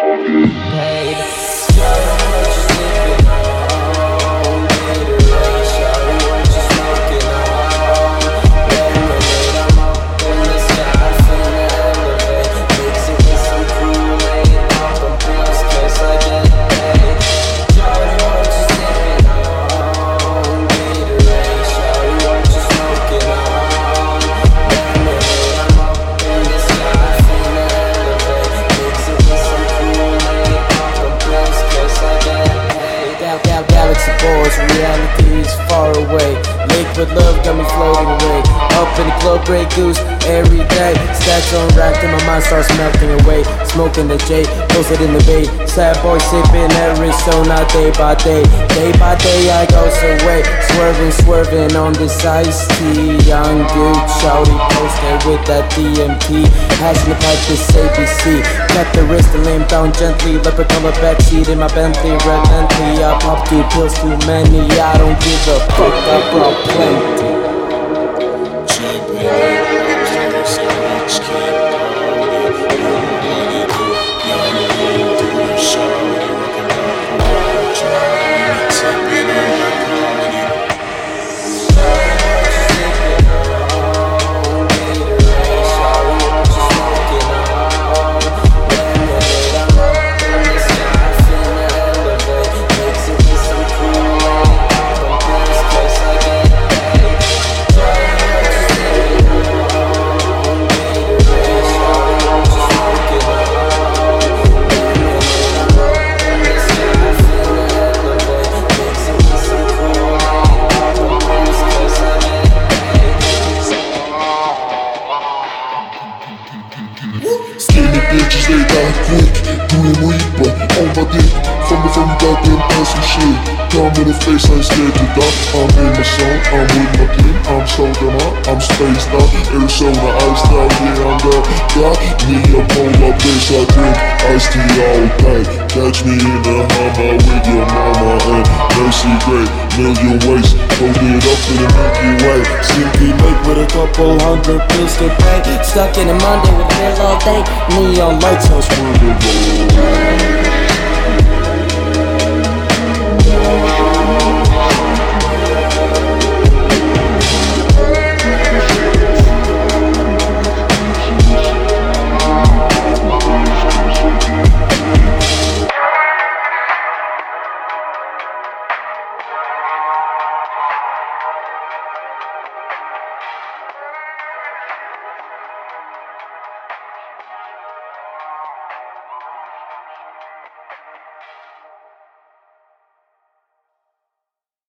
Hey. Away. Liquid love got me floating away. The Grey Goose every day. Stacks on rack and my mind starts melting away. Smoking the J, posted in the bay. Sad boy sipping Arizona day by day. Day by day I go away. Swerving, swerving on this ice tea. Young dude, shouty posted with that DMT. Passion to pipe this ABC. Cut the wrist and lay down gently. Leopard color backseat in my Bentley. Relentlessly, I pop two pills too many. I don't give a fuck, I plenty. Skinny bitches, they die quick. Grim Reaper on my dick. From the from goddamn on some shit. Come with a face, I ain't scared to die. I'm in my zone, I'm with my team. I'm so damn out, I'm spaced out. Arizona iced out, yeah, I'm the guy. Neapolar bitch, I drink iced tea all day. Catch me in the Hummer with your mama and Mercy Gray. Million ways, hold it up in the Milky Way. Silky Lake with a couple hundred pills to pay. Stuck in a Monday with a all day. Neon lights on Wonderful.